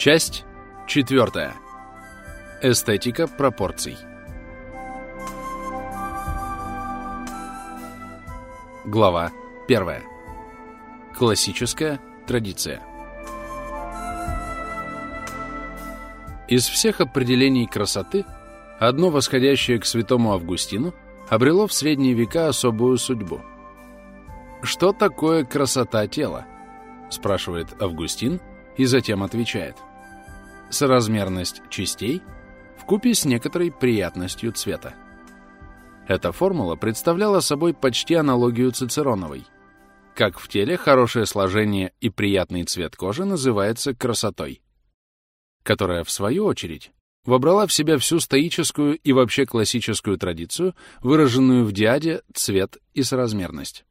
Часть четвертая. Эстетика пропорций. Глава первая. Классическая традиция. Из всех определений красоты одно восходящее к святому Августину обрело в средние века особую судьбу. «Что такое красота тела?» — спрашивает Августин и затем отвечает. «Соразмерность частей в купе с некоторой приятностью цвета». Эта формула представляла собой почти аналогию Цицероновой. Как в теле хорошее сложение и приятный цвет кожи называется красотой, которая, в свою очередь, вобрала в себя всю стоическую и вообще классическую традицию, выраженную в диаде цвет и соразмерность.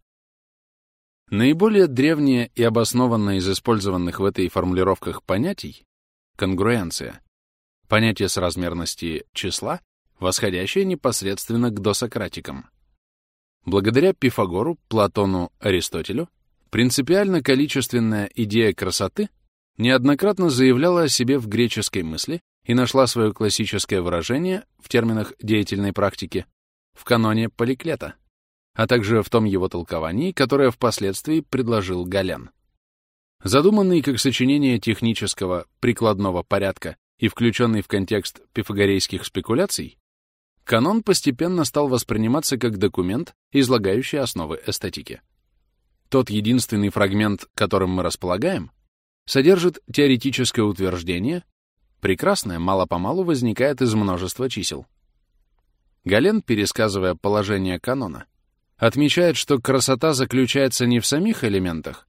Наиболее древнее и обоснованное из использованных в этой формулировках понятий — конгруенция, понятие соразмерности числа восходящее непосредственно к досократикам. Благодаря Пифагору, Платону, Аристотелю, принципиально количественная идея красоты неоднократно заявляла о себе в греческой мысли и нашла свое классическое выражение в терминах деятельной практики в каноне Поликлета, а также в том его толковании, которое впоследствии предложил Гален. Задуманный как сочинение технического прикладного порядка и включенный в контекст пифагорейских спекуляций, канон постепенно стал восприниматься как документ, излагающий основы эстетики. Тот единственный фрагмент, которым мы располагаем, содержит теоретическое утверждение, прекрасное мало-помалу возникает из множества чисел. Гален, пересказывая положение канона, отмечает, что красота заключается не в самих элементах,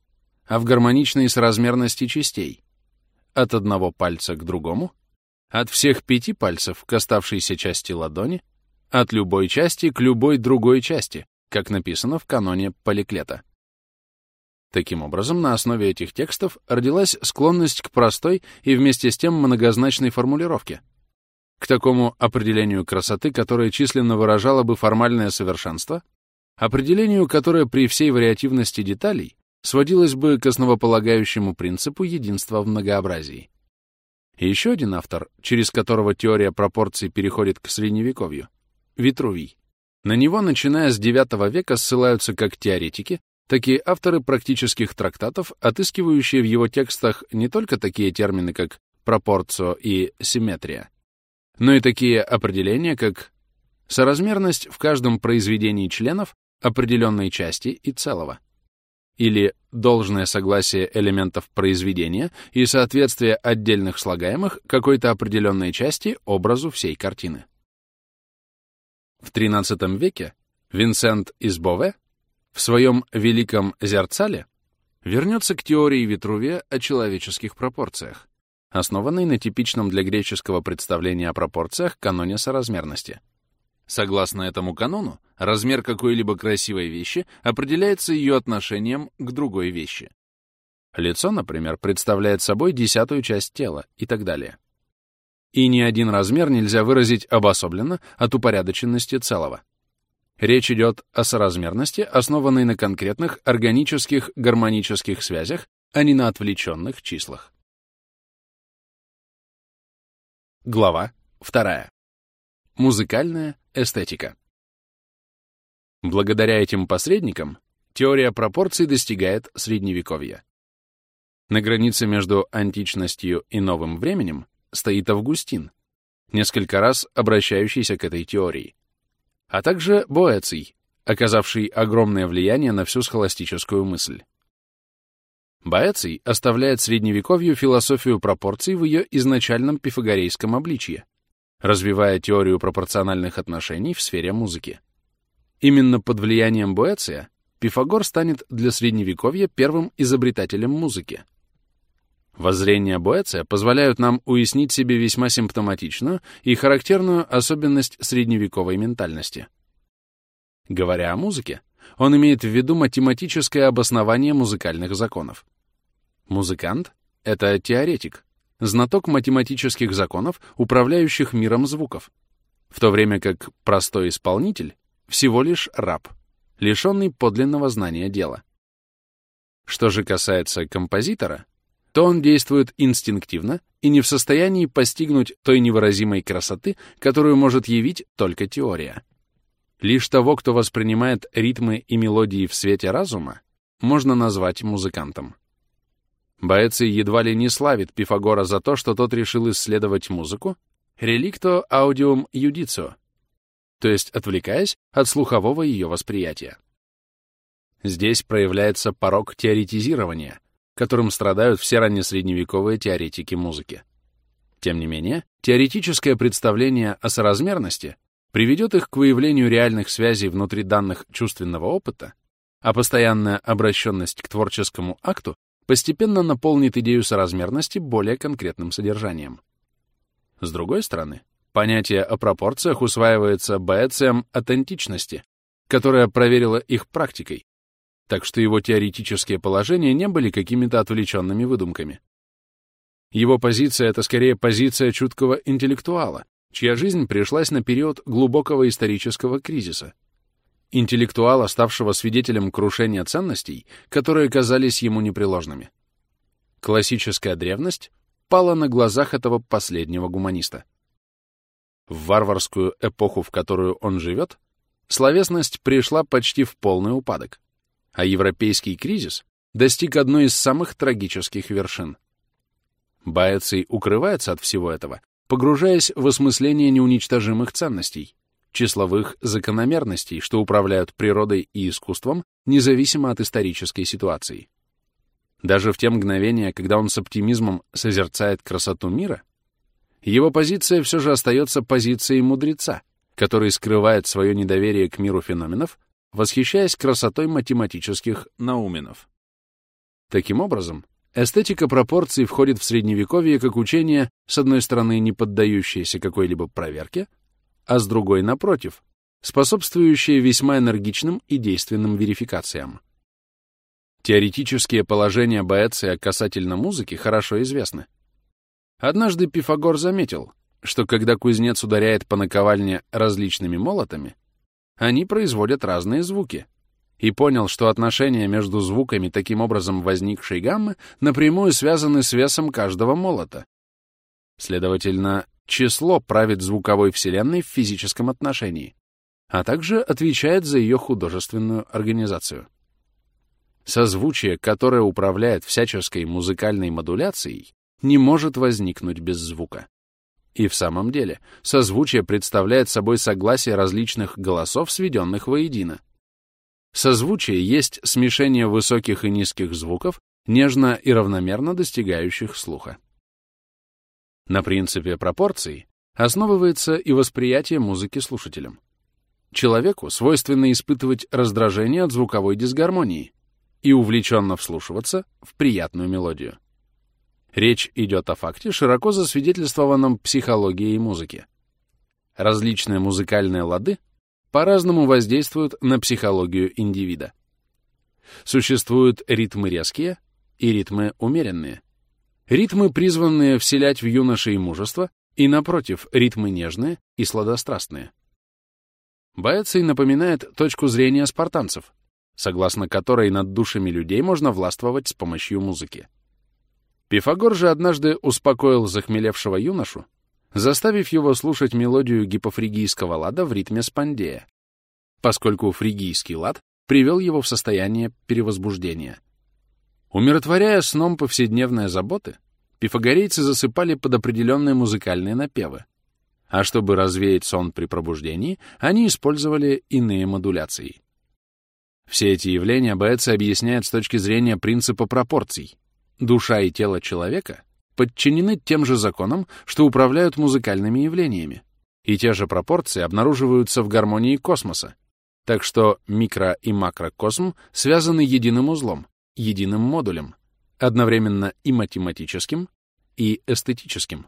а в гармоничной соразмерности частей, от одного пальца к другому, от всех пяти пальцев к оставшейся части ладони, от любой части к любой другой части, как написано в каноне Поликлета. Таким образом, на основе этих текстов родилась склонность к простой и вместе с тем многозначной формулировке, к такому определению красоты, которое численно выражало бы формальное совершенство, определению, которое при всей вариативности деталей сводилось бы к основополагающему принципу единства в многообразии. И еще один автор, через которого теория пропорций переходит к средневековью, Витрувий. На него, начиная с IX века, ссылаются как теоретики, так и авторы практических трактатов, отыскивающие в его текстах не только такие термины, как пропорцио и симметрия, но и такие определения, как соразмерность в каждом произведении членов определенной части и целого, или должное согласие элементов произведения и соответствие отдельных слагаемых какой-то определенной части образу всей картины. В XIII веке Винсент из Бове в своем «Великом зерцале» вернется к теории Витрувия о человеческих пропорциях, основанной на типичном для греческого представления о пропорциях каноне соразмерности. Согласно этому канону, размер какой-либо красивой вещи определяется ее отношением к другой вещи. Лицо, например, представляет собой десятую часть тела и так далее и ни один размер нельзя выразить обособленно от упорядоченности целого. Речь идет о соразмерности, основанной на конкретных органических гармонических связях, а не на отвлеченных числах. Глава 2. Музыкальная эстетика. Благодаря этим посредникам теория пропорций достигает средневековья. На границе между античностью и новым временем стоит Августин, несколько раз обращающийся к этой теории, а также Боэций, оказавший огромное влияние на всю схоластическую мысль. Боэций оставляет средневековью философию пропорций в ее изначальном пифагорейском обличье, развивая теорию пропорциональных отношений в сфере музыки. Именно под влиянием Боэция Пифагор станет для Средневековья первым изобретателем музыки, Воззрения Боэция позволяют нам уяснить себе весьма симптоматичную и характерную особенность средневековой ментальности. Говоря о музыке, он имеет в виду математическое обоснование музыкальных законов. Музыкант — это теоретик, знаток математических законов, управляющих миром звуков, в то время как простой исполнитель — всего лишь раб, лишенный подлинного знания дела. Что же касается композитора — то он действует инстинктивно и не в состоянии постигнуть той невыразимой красоты, которую может явить только теория. Лишь того, кто воспринимает ритмы и мелодии в свете разума, можно назвать музыкантом. Боэций едва ли не славит Пифагора за то, что тот решил исследовать музыку «relicto audium judicio», то есть отвлекаясь от слухового ее восприятия. Здесь проявляется порог теоретизирования, которым страдают все раннесредневековые теоретики музыки. Тем не менее, теоретическое представление о соразмерности приведет их к выявлению реальных связей внутри данных чувственного опыта, а постоянная обращенность к творческому акту постепенно наполнит идею соразмерности более конкретным содержанием. С другой стороны, понятие о пропорциях усваивается Боэцием аутентичности, которая проверила их практикой, так что его теоретические положения не были какими-то отвлеченными выдумками. Его позиция — это скорее позиция чуткого интеллектуала, чья жизнь пришлась на период глубокого исторического кризиса. Интеллектуала, ставшего свидетелем крушения ценностей, которые казались ему непреложными. Классическая древность пала на глазах этого последнего гуманиста. В варварскую эпоху, в которую он живет, словесность пришла почти в полный упадок а европейский кризис достиг одной из самых трагических вершин. Баэций укрывается от всего этого, погружаясь в осмысление неуничтожимых ценностей, числовых закономерностей, что управляют природой и искусством, независимо от исторической ситуации. Даже в те мгновения, когда он с оптимизмом созерцает красоту мира, его позиция все же остается позицией мудреца, который скрывает свое недоверие к миру феноменов восхищаясь красотой математических науменов. Таким образом, эстетика пропорций входит в Средневековье как учение, с одной стороны, не поддающееся какой-либо проверке, а с другой, напротив, способствующее весьма энергичным и действенным верификациям. Теоретические положения Боэция касательно музыки хорошо известны. Однажды Пифагор заметил, что когда кузнец ударяет по наковальне различными молотами, они производят разные звуки. И понял, что отношения между звуками таким образом возникшей гаммы напрямую связаны с весом каждого молота. Следовательно, число правит звуковой вселенной в физическом отношении, а также отвечает за ее художественную организацию. Созвучие, которое управляет всяческой музыкальной модуляцией, не может возникнуть без звука. И в самом деле, созвучие представляет собой согласие различных голосов, сведенных воедино. Созвучие есть смешение высоких и низких звуков, нежно и равномерно достигающих слуха. На принципе пропорций основывается и восприятие музыки слушателем. Человеку свойственно испытывать раздражение от звуковой дисгармонии и увлеченно вслушиваться в приятную мелодию. Речь идет о факте, широко засвидетельствованном психологией музыки. Различные музыкальные лады по-разному воздействуют на психологию индивида. Существуют ритмы резкие и ритмы умеренные. Ритмы, призванные вселять в юношей мужество, и, напротив, ритмы нежные и сладострастные. Боэций напоминает точку зрения спартанцев, согласно которой над душами людей можно властвовать с помощью музыки. Пифагор же однажды успокоил захмелевшего юношу, заставив его слушать мелодию гипофригийского лада в ритме спандея, поскольку фригийский лад привел его в состояние перевозбуждения. Умиротворяя сном повседневные заботы, пифагорейцы засыпали под определенные музыкальные напевы, а чтобы развеять сон при пробуждении, они использовали иные модуляции. Все эти явления Боэци объясняет с точки зрения принципа пропорций, Душа и тело человека подчинены тем же законам, что управляют музыкальными явлениями, и те же пропорции обнаруживаются в гармонии космоса, так что микро- и макрокосм связаны единым узлом, единым модулем, одновременно и математическим, и эстетическим.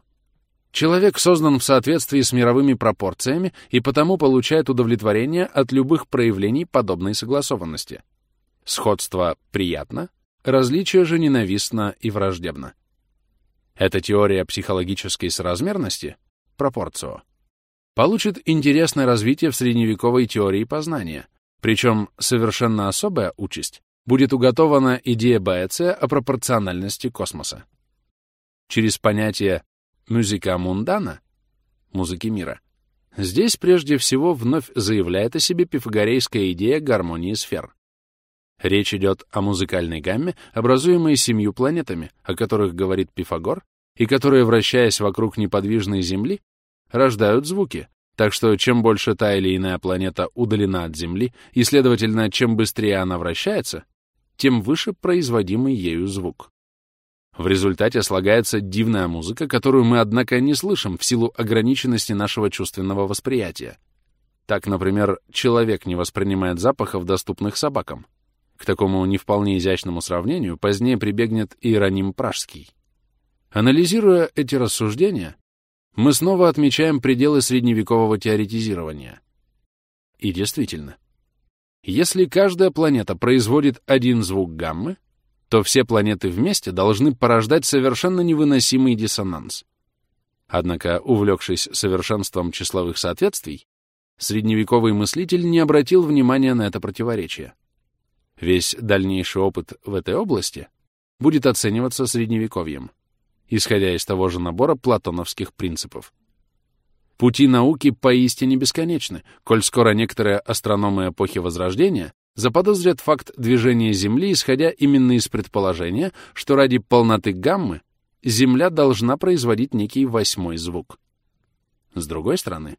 Человек создан в соответствии с мировыми пропорциями и потому получает удовлетворение от любых проявлений подобной согласованности. Сходство приятно, Различие же ненавистно и враждебно. Эта теория психологической соразмерности, пропорцио, получит интересное развитие в средневековой теории познания, причем совершенно особая участь будет уготована идея Боэция о пропорциональности космоса. через понятие «музыка мундана» — музыки мира, здесь прежде всего вновь заявляет о себе пифагорейская идея гармонии сфер. Речь идет о музыкальной гамме, образуемой семью планетами, о которых говорит Пифагор, и которые, вращаясь вокруг неподвижной Земли, рождают звуки, так что чем больше та или иная планета удалена от Земли, и, следовательно, чем быстрее она вращается, тем выше производимый ею звук. В результате слагается дивная музыка, которую мы, однако, не слышим в силу ограниченности нашего чувственного восприятия. Так, например, человек не воспринимает запахов, доступных собакам. К такому не вполне изящному сравнению позднее прибегнет Иероним Пражский. Анализируя эти рассуждения, мы снова отмечаем пределы средневекового теоретизирования. И действительно, если каждая планета производит один звук гаммы, то все планеты вместе должны порождать совершенно невыносимый диссонанс. Однако, увлекшись совершенством числовых соответствий, средневековый мыслитель не обратил внимания на это противоречие. Весь дальнейший опыт в этой области будет оцениваться средневековьем, исходя из того же набора платоновских принципов. Пути науки поистине бесконечны, коль скоро некоторые астрономы эпохи Возрождения заподозрят факт движения Земли, исходя именно из предположения, что ради полноты гаммы Земля должна производить некий восьмой звук. С другой стороны,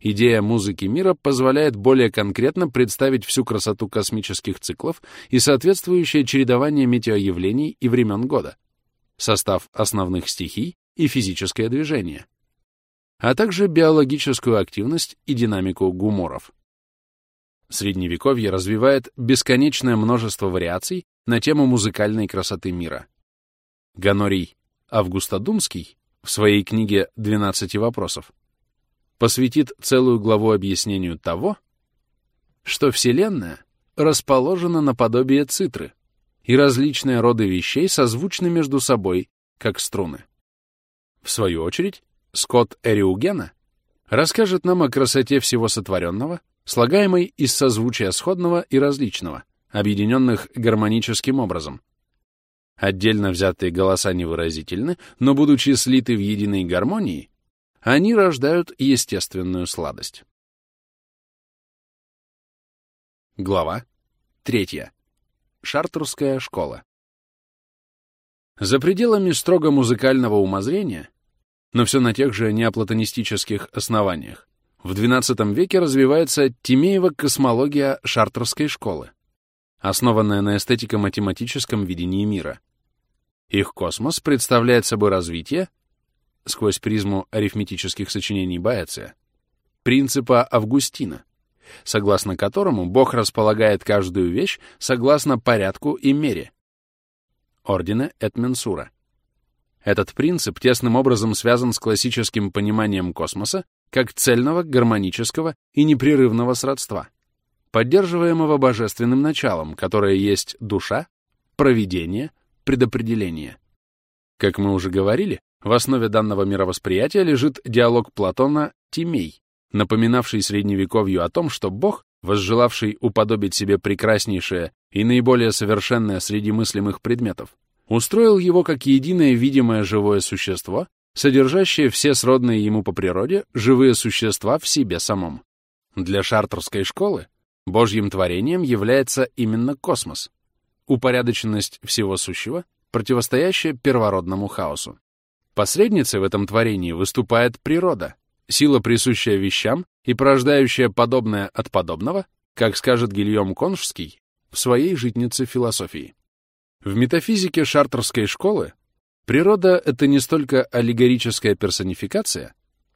идея музыки мира позволяет более конкретно представить всю красоту космических циклов и соответствующее чередование метеоявлений и времен года, состав основных стихий и физическое движение, а также биологическую активность и динамику гуморов. Средневековье развивает бесконечное множество вариаций на тему музыкальной красоты мира. Ганорий Августодумский в своей книге «12 вопросов» посвятит целую главу объяснению того, что Вселенная расположена наподобие цитры, и различные роды вещей созвучны между собой, как струны. В свою очередь, Скотт Эриугена расскажет нам о красоте всего сотворенного слагаемый из созвучия сходного и различного, объединенных гармоническим образом. Отдельно взятые голоса невыразительны, но, будучи слиты в единой гармонии, они рождают естественную сладость. Глава 3. Шартрская школа. За пределами строго музыкального умозрения, но все на тех же неоплатонистических основаниях, в XII веке развивается Тимеева космология Шартерской школы, основанная на эстетико-математическом видении мира. Их космос представляет собой развитие, сквозь призму арифметических сочинений Боэция, принципа Августина, согласно которому Бог располагает каждую вещь согласно порядку и мере. Ордена Этменсура. Этот принцип тесным образом связан с классическим пониманием космоса как цельного, гармонического и непрерывного сродства, поддерживаемого божественным началом, которое есть душа, провидение, предопределение. Как мы уже говорили, в основе данного мировосприятия лежит диалог Платона «Тимей», напоминавший средневековью о том, что Бог, возжелавший уподобить себе прекраснейшее и наиболее совершенное среди мыслимых предметов, устроил его как единое видимое живое существо, содержащее все сродные ему по природе живые существа в себе самом. Для шартерской школы Божьим творением является именно космос, упорядоченность всего сущего, противостоящая первородному хаосу. Посредницей в этом творении выступает природа, сила, присущая вещам и порождающая подобное от подобного, как скажет Гильем Конжский в своей житнице философии. В метафизике шартерской школы Природа — это не столько аллегорическая персонификация,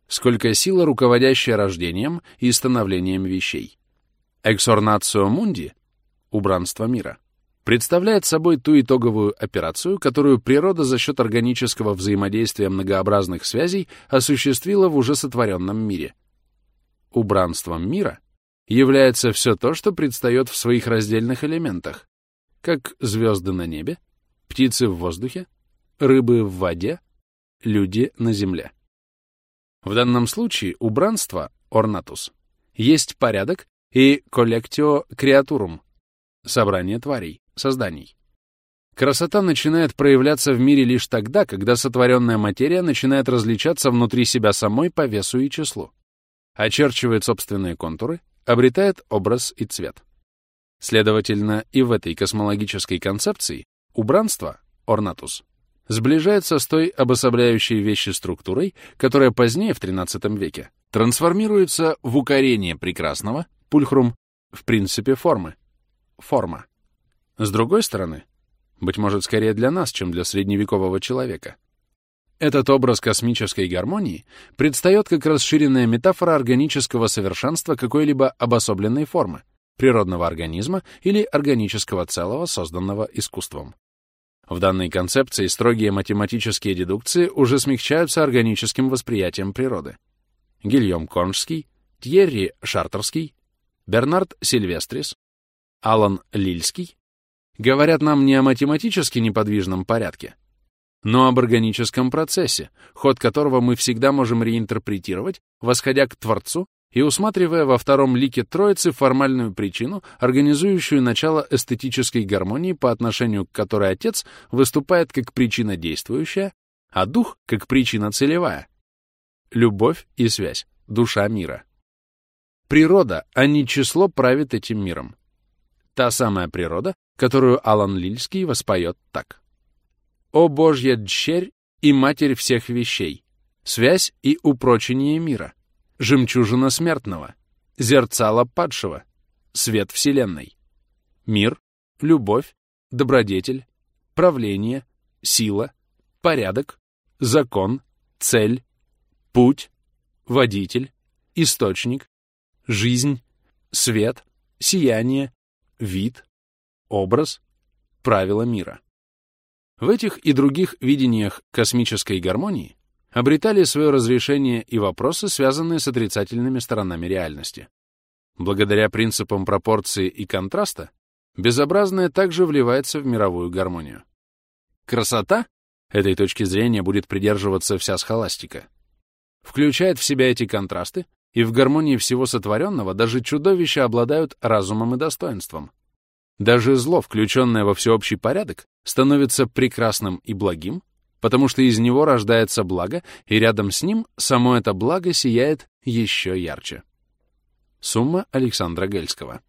сколько сила, руководящая рождением и становлением вещей. Эксорнацио мунди — убранство мира — представляет собой ту итоговую операцию, которую природа за счет органического взаимодействия многообразных связей осуществила в уже сотворенном мире. Убранством мира является все то, что предстает в своих раздельных элементах, как звезды на небе, птицы в воздухе, рыбы в воде, люди на земле. В данном случае убранство, орнатус, есть порядок и коллектио креатурум, собрание тварей, созданий. Красота начинает проявляться в мире лишь тогда, когда сотворенная материя начинает различаться внутри себя самой по весу и числу, очерчивает собственные контуры, обретает образ и цвет. Следовательно, и в этой космологической концепции убранство, орнатус, сближается с той обособляющей вещи структурой, которая позднее, в XIII веке, трансформируется в укорение прекрасного, пульхрум, в принципе формы, форма. С другой стороны, быть может, скорее для нас, чем для средневекового человека, этот образ космической гармонии предстает как расширенная метафора органического совершенства какой-либо обособленной формы, природного организма или органического целого, созданного искусством. В данной концепции строгие математические дедукции уже смягчаются органическим восприятием природы. Гильем Конжский, Тьерри Шартерский, Бернард Сильвестрис, Алан Лильский говорят нам не о математически неподвижном порядке, но об органическом процессе, ход которого мы всегда можем реинтерпретировать, восходя к Творцу и усматривая во втором лике Троицы формальную причину, организующую начало эстетической гармонии, по отношению к которой Отец выступает как причина действующая, а Дух — как причина целевая. Любовь и связь, душа мира. Природа, а не число, правит этим миром. Та самая природа, которую Алан Лильский воспоет так. «О Божья дщерь и матерь всех вещей, связь и упрочение мира, жемчужина смертного, зерцало падшего, свет вселенной, мир, любовь, добродетель, правление, сила, порядок, закон, цель, путь, водитель, источник, жизнь, свет, сияние, вид, образ, правила мира. В этих и других видениях космической гармонии обретали свое разрешение и вопросы, связанные с отрицательными сторонами реальности. Благодаря принципам пропорции и контраста, безобразное также вливается в мировую гармонию. Красота, этой точки зрения будет придерживаться вся схоластика, включает в себя эти контрасты, и в гармонии всего сотворенного даже чудовища обладают разумом и достоинством. Даже зло, включенное во всеобщий порядок, становится прекрасным и благим, потому что из него рождается благо, и рядом с ним само это благо сияет еще ярче. Сумма Александра Гельского.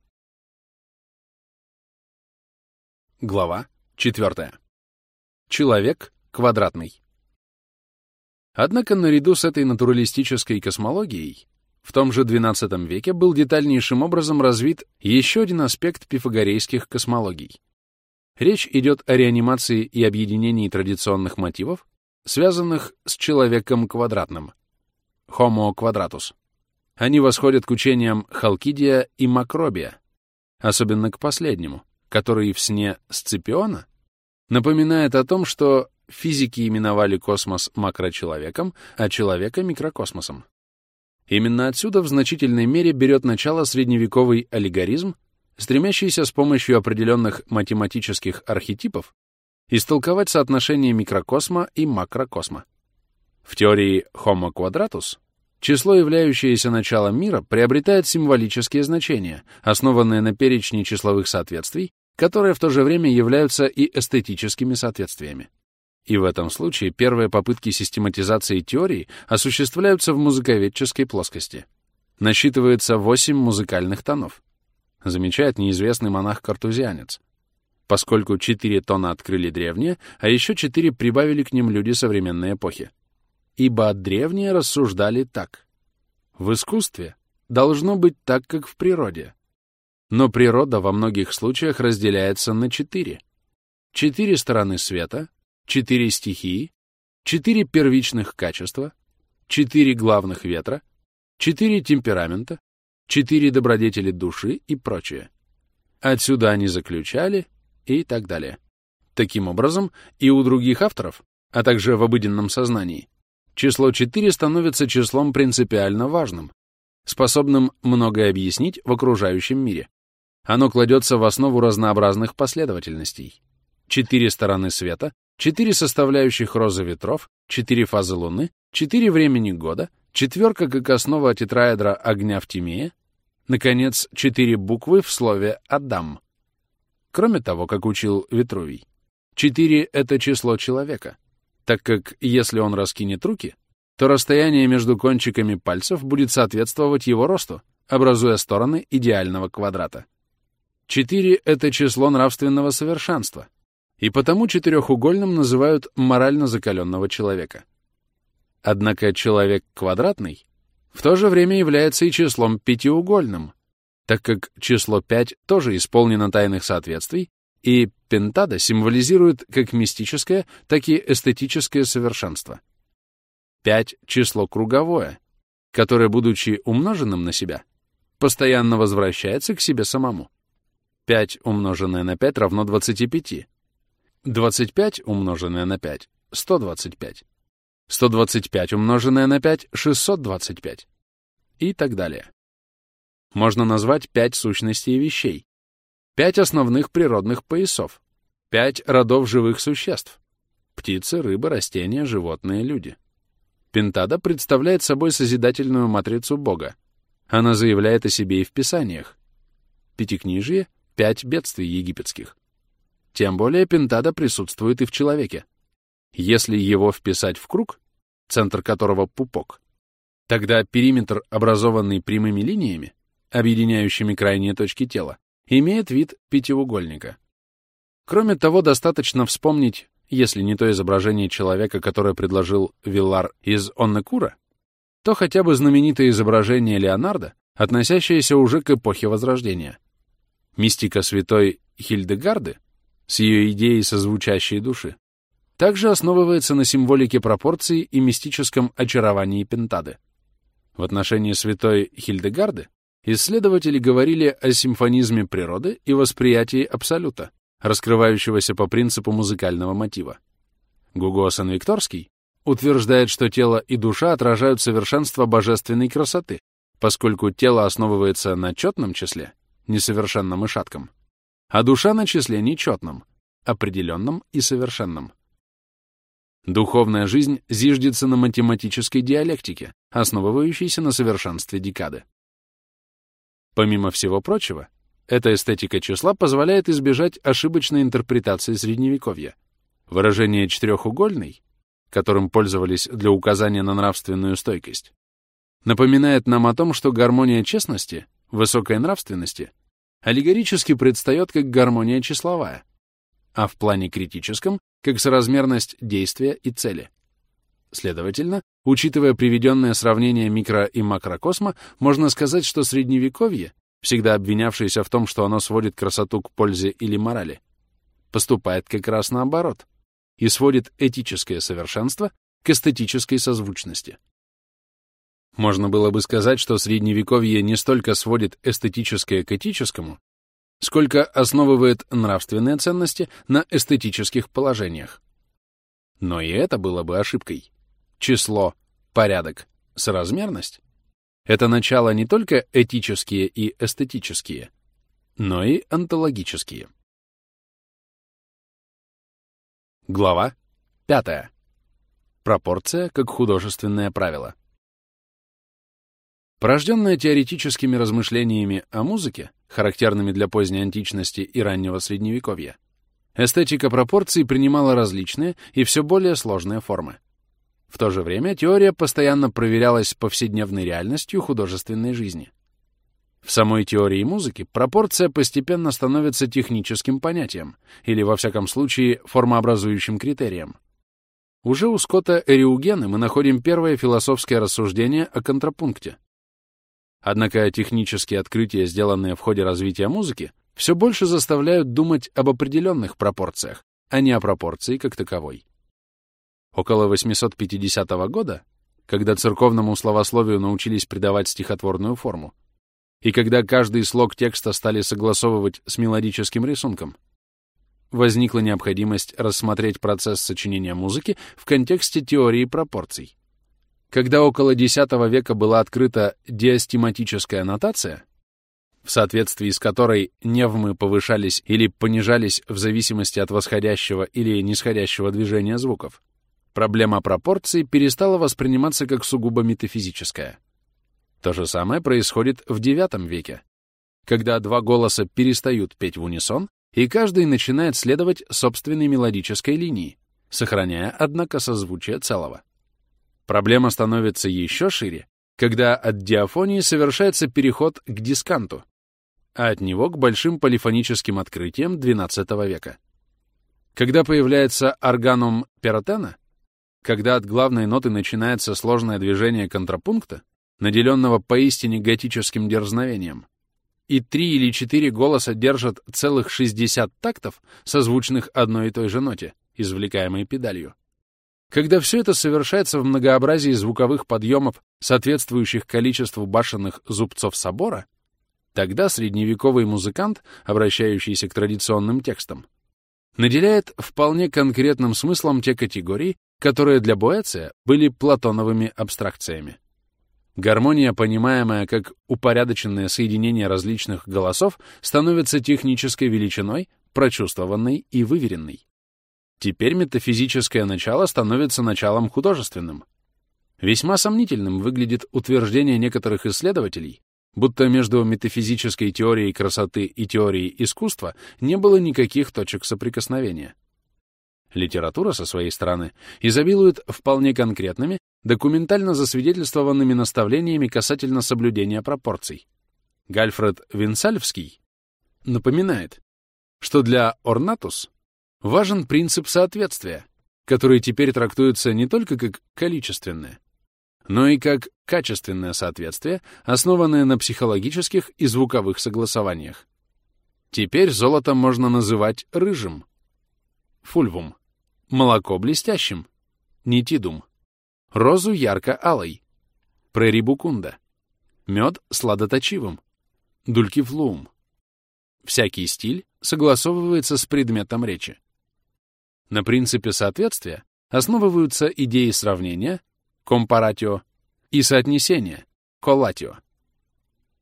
Глава 4. Человек квадратный. Однако наряду с этой натуралистической космологией в том же XII веке был детальнейшим образом развит еще один аспект пифагорейских космологий Речь идет о реанимации и объединении традиционных мотивов, связанных с человеком квадратным — Homo quadratus. Они восходят к учениям Халкидия и Макробия, особенно к последнему, который в сне Сципиона напоминает о том, что физики именовали космос макрочеловеком, а человека — микрокосмосом. Именно отсюда в значительной мере берет начало средневековый аллегоризм стремящийся с помощью определенных математических архетипов истолковать соотношение микрокосма и макрокосма. В теории Homo quadratus число, являющееся началом мира, приобретает символические значения, основанные на перечне числовых соответствий, которые в то же время являются и эстетическими соответствиями. И в этом случае первые попытки систематизации теории осуществляются в музыковедческой плоскости. Насчитывается 8 музыкальных тонов замечает неизвестный монах-картузианец, поскольку четыре тона открыли древние, а еще четыре прибавили к ним люди современной эпохи. Ибо древние рассуждали так. В искусстве должно быть так, как в природе. Но природа во многих случаях разделяется на четыре. Четыре стороны света, четыре стихии, четыре первичных качества, четыре главных ветра, четыре темперамента, четыре добродетели души и прочее. Отсюда они заключали и так далее. Таким образом, и у других авторов, а также в обыденном сознании, число 4 становится числом принципиально важным, способным многое объяснить в окружающем мире. Оно кладется в основу разнообразных последовательностей. Четыре стороны света, четыре составляющих розы ветров, четыре фазы Луны, четыре времени года, четверка как основа тетраэдра огня в Тимее, наконец, четыре буквы в слове «Адам». Кроме того, как учил Ветрувий, 4 — это число человека, так как если он раскинет руки, то расстояние между кончиками пальцев будет соответствовать его росту, образуя стороны идеального квадрата. 4 — это число нравственного совершенства, и потому четырехугольным называют морально закаленного человека. Однако человек квадратный в то же время является и числом пятиугольным, так как число 5 тоже исполнено тайных соответствий, и пентада символизирует как мистическое, так и эстетическое совершенство. 5 — число круговое, которое, будучи умноженным на себя, постоянно возвращается к себе самому. 5 умноженное на 5 равно 25. 25 умноженное на 5 — 125. 125 умноженное на 5 — 625. И так далее. Можно назвать пять сущностей вещей, пять основных природных поясов, пять родов живых существ — птицы, рыбы, растения, животные, люди. Пентада представляет собой созидательную матрицу Бога. Она заявляет о себе и в Писаниях. Пятикнижие — пять бедствий египетских. Тем более пентада присутствует и в человеке. Если его вписать в круг, центр которого пупок, тогда периметр, образованный прямыми линиями, объединяющими крайние точки тела, имеет вид пятиугольника. Кроме того, достаточно вспомнить, если не то изображение человека, которое предложил Виллар из Оннекура, то хотя бы знаменитое изображение Леонардо, относящееся уже к эпохе Возрождения. Мистика святой Хильдегарды с ее идеей созвучащей души также основывается на символике пропорций и мистическом очаровании пентады. В отношении святой Хильдегарды исследователи говорили о симфонизме природы и восприятии абсолюта, раскрывающегося по принципу музыкального мотива. Гугосан Викторский утверждает, что тело и душа отражают совершенство божественной красоты, поскольку тело основывается на четном числе, несовершенном и шатком, а душа на числе нечетном, определенном и совершенном. Духовная жизнь зиждется на математической диалектике, основывающейся на совершенстве декады. Помимо всего прочего, эта эстетика числа позволяет избежать ошибочной интерпретации Средневековья. Выражение «четырехугольный», которым пользовались для указания на нравственную стойкость, напоминает нам о том, что гармония честности, высокой нравственности, аллегорически предстает как гармония числовая, а в плане критическом как соразмерность действия и цели. Следовательно, учитывая приведенное сравнение микро- и макрокосма, можно сказать, что Средневековье, всегда обвинявшееся в том, что оно сводит красоту к пользе или морали, поступает как раз наоборот и сводит этическое совершенство к эстетической созвучности. Можно было бы сказать, что Средневековье не столько сводит эстетическое к этическому, сколько основывает нравственные ценности на эстетических положениях. Но и это было бы ошибкой. Число, порядок, соразмерность — это начало не только этические и эстетические, но и онтологические. Глава 5. Пропорция как художественное правило. Порожденная теоретическими размышлениями о музыке, характерными для поздней античности и раннего средневековья, эстетика пропорций принимала различные и все более сложные формы. В то же время теория постоянно проверялась повседневной реальностью художественной жизни. В самой теории музыки пропорция постепенно становится техническим понятием, или, во всяком случае, формообразующим критерием. Уже у Скотта Эриугена мы находим первое философское рассуждение о контрапункте — Однако технические открытия, сделанные в ходе развития музыки, все больше заставляют думать об определенных пропорциях, а не о пропорции как таковой. Около 850 года, когда церковному словословию научились придавать стихотворную форму, и когда каждый слог текста стали согласовывать с мелодическим рисунком, возникла необходимость рассмотреть процесс сочинения музыки в контексте теории пропорций. Когда около X века была открыта диастематическая нотация, в соответствии с которой невмы повышались или понижались в зависимости от восходящего или нисходящего движения звуков, проблема пропорций перестала восприниматься как сугубо метафизическая. То же самое происходит в IX веке, когда два голоса перестают петь в унисон и каждый начинает следовать собственной мелодической линии, сохраняя, однако, созвучие целого. Проблема становится еще шире, когда от диафонии совершается переход к дисканту, а от него к большим полифоническим открытиям XII века. Когда появляется органум перотена, когда от главной ноты начинается сложное движение контрапункта, наделенного поистине готическим дерзновением, и три или четыре голоса держат целых 60 тактов, созвучных одной и той же ноте, извлекаемой педалью. Когда все это совершается в многообразии звуковых подъемов, соответствующих количеству башенных зубцов собора, тогда средневековый музыкант, обращающийся к традиционным текстам, наделяет вполне конкретным смыслом те категории, которые для Боэция были платоновыми абстракциями. Гармония, понимаемая как упорядоченное соединение различных голосов, становится технической величиной, прочувствованной и выверенной. Теперь метафизическое начало становится началом художественным. Весьма сомнительным выглядит утверждение некоторых исследователей, будто между метафизической теорией красоты и теорией искусства не было никаких точек соприкосновения. Литература, со своей стороны, изобилует вполне конкретными, документально засвидетельствованными наставлениями касательно соблюдения пропорций. Гальфред Винсальвский напоминает, что для Орнатус важен принцип соответствия, который теперь трактуется не только как количественное, но и как качественное соответствие, основанное на психологических и звуковых согласованиях. Теперь золото можно называть рыжим. Фульвум. Молоко блестящим. Нитидум. Розу ярко-алой. Прерибукунда. Мед сладоточивым. Дулькифлуум. Всякий стиль согласовывается с предметом речи. На принципе соответствия основываются идеи сравнения, компаратио, и соотнесение, коллатио.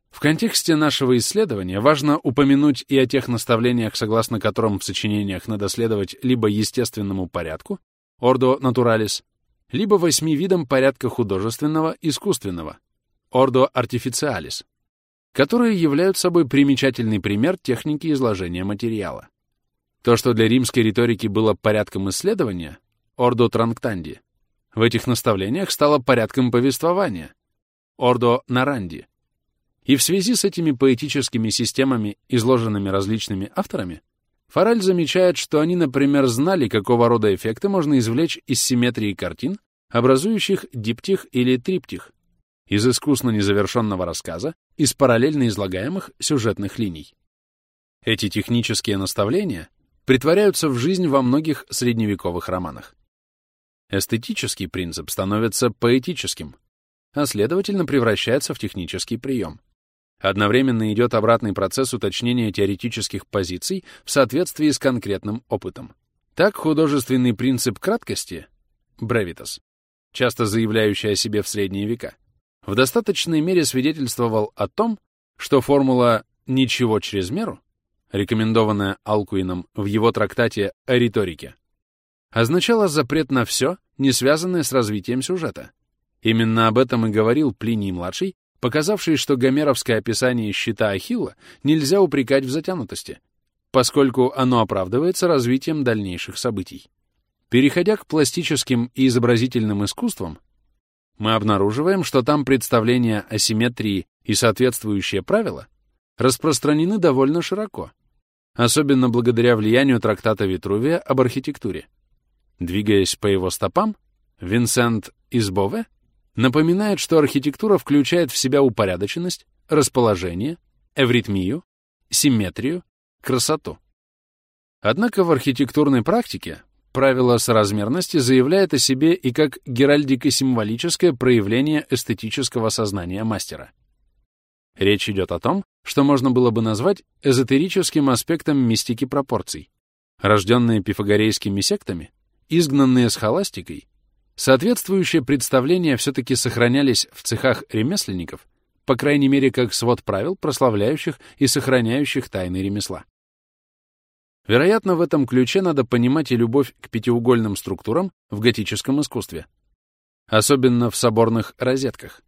В контексте нашего исследования важно упомянуть и о тех наставлениях, согласно которым в сочинениях надо следовать либо естественному порядку, ordo naturalis, либо восьми видам порядка художественного, искусственного, ordo artificialis, которые являются собой примечательный пример техники изложения материала. То, что для римской риторики было порядком исследования, ordo tranctandi, в этих наставлениях стало порядком повествования, ордо наранди. И в связи с этими поэтическими системами, изложенными различными авторами, Форель замечает, что они, например, знали, какого рода эффекты можно извлечь из симметрии картин, образующих диптих или триптих, из искусно незавершенного рассказа, из параллельно излагаемых сюжетных линий. Эти технические наставления притворяются в жизнь во многих средневековых романах. Эстетический принцип становится поэтическим, а следовательно превращается в технический прием. Одновременно идет обратный процесс уточнения теоретических позиций в соответствии с конкретным опытом. Так художественный принцип краткости, brevitas, часто заявляющий о себе в средние века, в достаточной мере свидетельствовал о том, что формула «ничего через меру», рекомендованная Алкуином в его трактате о риторике, означало запрет на все, не связанное с развитием сюжета. Именно об этом и говорил Плиний-младший, показавший, что гомеровское описание щита Ахилла нельзя упрекать в затянутости, поскольку оно оправдывается развитием дальнейших событий. Переходя к пластическим и изобразительным искусствам, мы обнаруживаем, что там представления о симметрии и соответствующие правила распространены довольно широко, особенно благодаря влиянию трактата Витрувия об архитектуре. Двигаясь по его стопам, Винсент из Бове напоминает, что архитектура включает в себя упорядоченность, расположение, эвритмию, симметрию, красоту. Однако в архитектурной практике правило соразмерности заявляет о себе и как геральдико-символическое проявление эстетического сознания мастера. Речь идет о том, что можно было бы назвать эзотерическим аспектом мистики пропорций. Рожденные пифагорейскими сектами, изгнанные с холастикой, соответствующие представления все-таки сохранялись в цехах ремесленников, по крайней мере, как свод правил, прославляющих и сохраняющих тайны ремесла. Вероятно, в этом ключе надо понимать и любовь к пятиугольным структурам в готическом искусстве, особенно в соборных розетках.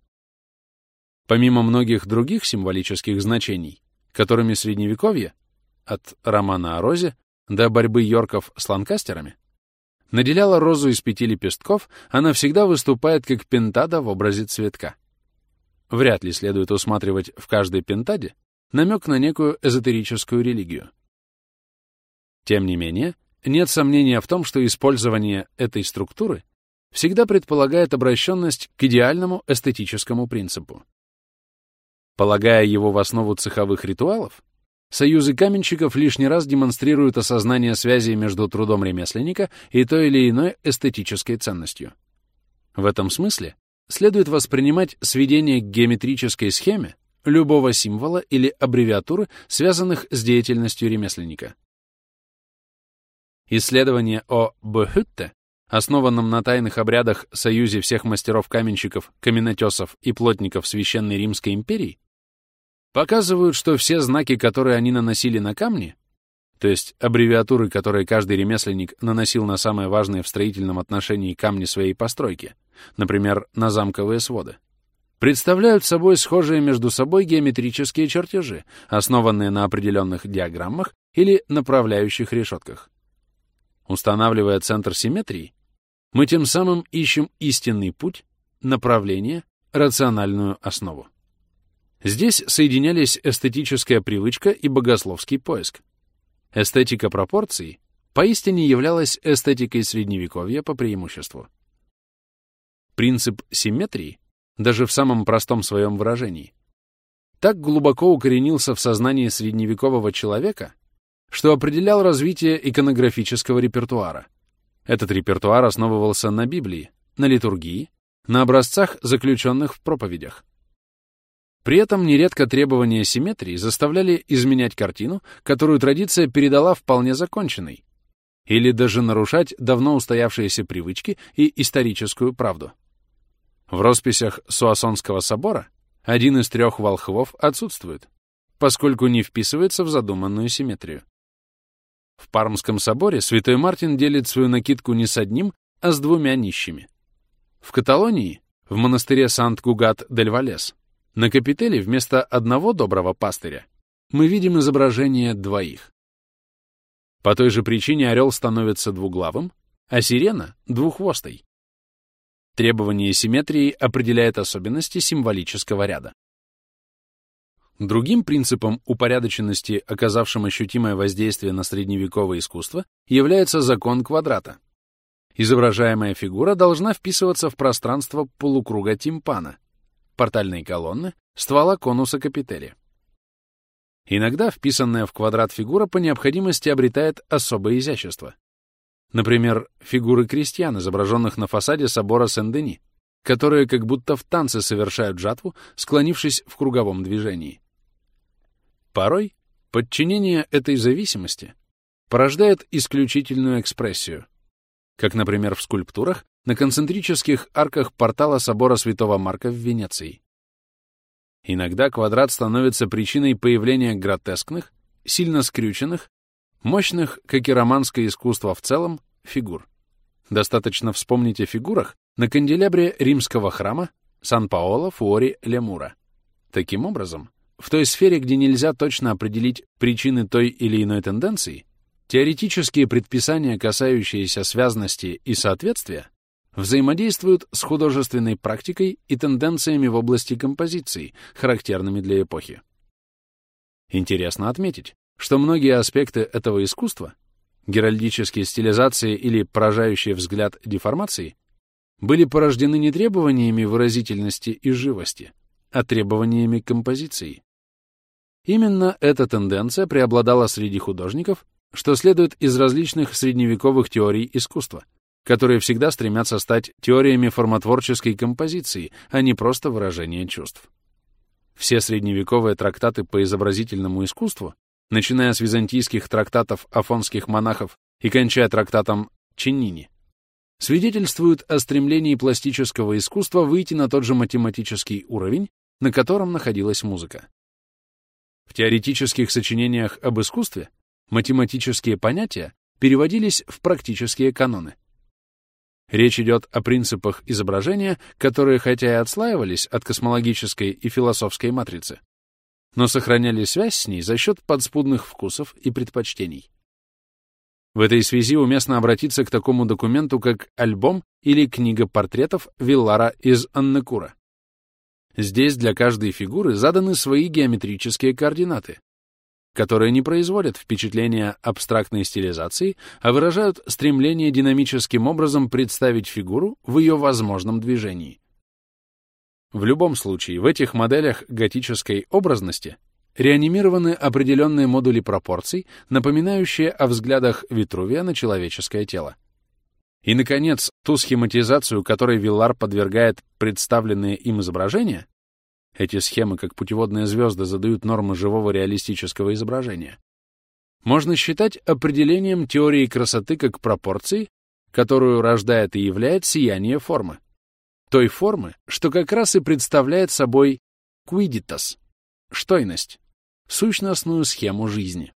Помимо многих других символических значений, которыми Средневековье, от романа о розе до борьбы Йорков с ланкастерами, наделяла розу из пяти лепестков, она всегда выступает как пентада в образе цветка. Вряд ли следует усматривать в каждой пентаде намек на некую эзотерическую религию. Тем не менее, нет сомнения в том, что использование этой структуры всегда предполагает обращенность к идеальному эстетическому принципу. Полагая его в основу цеховых ритуалов, союзы каменщиков лишний раз демонстрируют осознание связи между трудом ремесленника и той или иной эстетической ценностью. В этом смысле следует воспринимать сведение к геометрической схеме любого символа или аббревиатуры, связанных с деятельностью ремесленника. Исследование о Бхютте, основанном на тайных обрядах союзе всех мастеров-каменщиков, каменотесов и плотников Священной Римской империи, показывают, что все знаки, которые они наносили на камни, то есть аббревиатуры, которые каждый ремесленник наносил на самые важные в строительном отношении камни своей постройки, например, на замковые своды, представляют собой схожие между собой геометрические чертежи, основанные на определенных диаграммах или направляющих решетках. Устанавливая центр симметрии, мы тем самым ищем истинный путь, направление, рациональную основу. Здесь соединялись эстетическая привычка и богословский поиск. Эстетика пропорций поистине являлась эстетикой Средневековья по преимуществу. Принцип симметрии, даже в самом простом своем выражении, так глубоко укоренился в сознании средневекового человека, что определял развитие иконографического репертуара. Этот репертуар основывался на Библии, на литургии, на образцах, заключенных в проповедях. При этом нередко требования симметрии заставляли изменять картину, которую традиция передала вполне законченной, или даже нарушать давно устоявшиеся привычки и историческую правду. В росписях Суассонского собора один из трех волхвов отсутствует, поскольку не вписывается в задуманную симметрию. В Пармском соборе святой Мартин делит свою накидку не с одним, а с двумя нищими. В Каталонии, в монастыре Сант-Гугат-дель-Валес, на капителе вместо одного доброго пастыря мы видим изображение двоих. По той же причине орел становится двуглавым, а сирена — двуххвостой. Требование симметрии определяет особенности символического ряда. Другим принципом упорядоченности, оказавшим ощутимое воздействие на средневековое искусство, является закон квадрата. Изображаемая фигура должна вписываться в пространство полукруга тимпана, портальной колонны, ствола конуса капители. Иногда вписанная в квадрат фигура по необходимости обретает особое изящество. Например, фигуры крестьян, изображенных на фасаде собора Сен-Дени, которые как будто в танце совершают жатву, склонившись в круговом движении. Порой подчинение этой зависимости порождает исключительную экспрессию, как, например, в скульптурах на концентрических арках портала собора Святого Марка в Венеции. Иногда квадрат становится причиной появления гротескных, сильно скрюченных, мощных, как и романское искусство в целом, фигур. Достаточно вспомнить о фигурах на канделябре римского храма Сан-Паоло Фуори Лемура. Таким образом, в той сфере, где нельзя точно определить причины той или иной тенденции, теоретические предписания, касающиеся связности и соответствия, взаимодействуют с художественной практикой и тенденциями в области композиции, характерными для эпохи. Интересно отметить, что многие аспекты этого искусства, геральдические стилизации или поражающие взгляд деформации, были порождены не требованиями выразительности и живости, а требованиями композиции. Именно эта тенденция преобладала среди художников, что следует из различных средневековых теорий искусства, которые всегда стремятся стать теориями формотворческой композиции, а не просто выражения чувств. Все средневековые трактаты по изобразительному искусству, начиная с византийских трактатов афонских монахов и кончая трактатом Чиннини, свидетельствуют о стремлении пластического искусства выйти на тот же математический уровень, на котором находилась музыка. В теоретических сочинениях об искусстве математические понятия переводились в практические каноны. Речь идет о принципах изображения, которые хотя и отслаивались от космологической и философской матрицы, но сохраняли связь с ней за счет подспудных вкусов и предпочтений. В этой связи уместно обратиться к такому документу, как альбом или книга портретов Виллара из Аннекура. Здесь для каждой фигуры заданы свои геометрические координаты, которые не производят впечатления абстрактной стилизации, а выражают стремление динамическим образом представить фигуру в ее возможном движении. В любом случае, в этих моделях готической образности реанимированы определенные модули пропорций, напоминающие о взглядах Витрувия на человеческое тело. И, наконец, ту схематизацию, которой Виллар подвергает представленные им изображения, эти схемы, как путеводные звезды, задают нормы живого реалистического изображения, можно считать определением теории красоты как пропорции, которую рождает и являет сияние формы. Той формы, что как раз и представляет собой quidditas — штойность, сущностную схему жизни.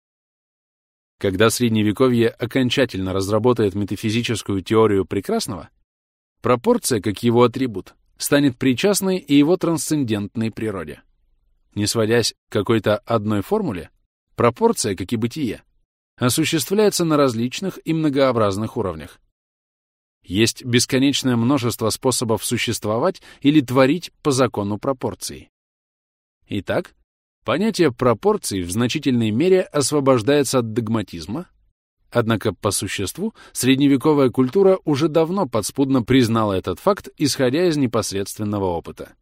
Когда Средневековье окончательно разработает метафизическую теорию прекрасного, пропорция, как его атрибут, станет причастной и его трансцендентной природе. Не сводясь к какой-то одной формуле, пропорция, как и бытие, осуществляется на различных и многообразных уровнях. Есть бесконечное множество способов существовать или творить по закону пропорции. Итак, Понятие пропорций в значительной мере освобождается от догматизма, однако по существу средневековая культура уже давно подспудно признала этот факт, исходя из непосредственного опыта.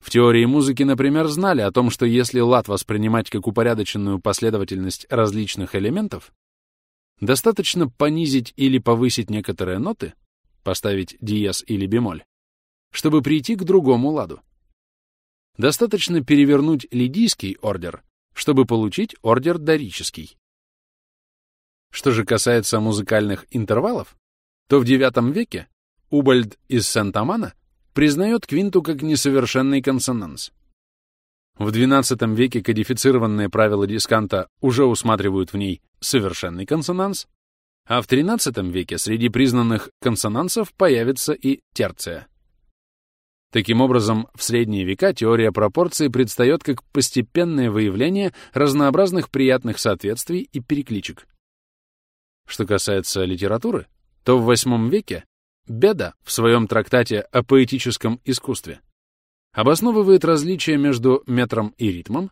В теории музыки, например, знали о том, что если лад воспринимать как упорядоченную последовательность различных элементов, достаточно понизить или повысить некоторые ноты, поставить диез или бемоль, чтобы прийти к другому ладу. Достаточно перевернуть лидийский ордер, чтобы получить ордер дорический. Что же касается музыкальных интервалов, то в IX веке Убальд из Сент-Амана признает квинту как несовершенный консонанс. В XII веке кодифицированные правила дисканта уже усматривают в ней совершенный консонанс, а в XIII веке среди признанных консонансов появится и терция. Таким образом, в средние века теория пропорций предстает как постепенное выявление разнообразных приятных соответствий и перекличек. Что касается литературы, то в VIII веке Беда в своем трактате о поэтическом искусстве обосновывает различия между метром и ритмом,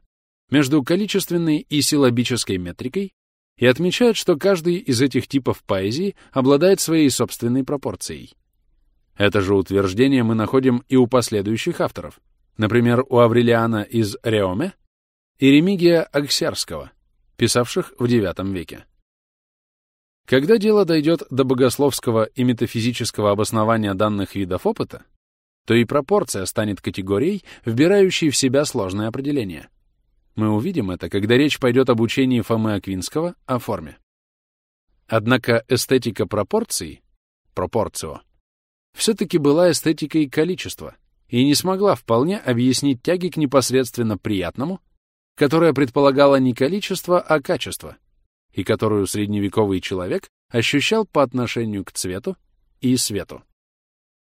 между количественной и силлабической метрикой и отмечает, что каждый из этих типов поэзии обладает своей собственной пропорцией. Это же утверждение мы находим и у последующих авторов, например, у Аврелиана из Реоме и Ремигия Аксерского, писавших в IX веке. Когда дело дойдет до богословского и метафизического обоснования данных видов опыта, то и пропорция станет категорией, вбирающей в себя сложное определение. Мы увидим это, когда речь пойдет об учении Фомы Аквинского о форме. Однако эстетика пропорций, пропорцио, все-таки была эстетикой количества и не смогла вполне объяснить тяги к непосредственно приятному, которая предполагала не количество, а качество, и которую средневековый человек ощущал по отношению к цвету и свету.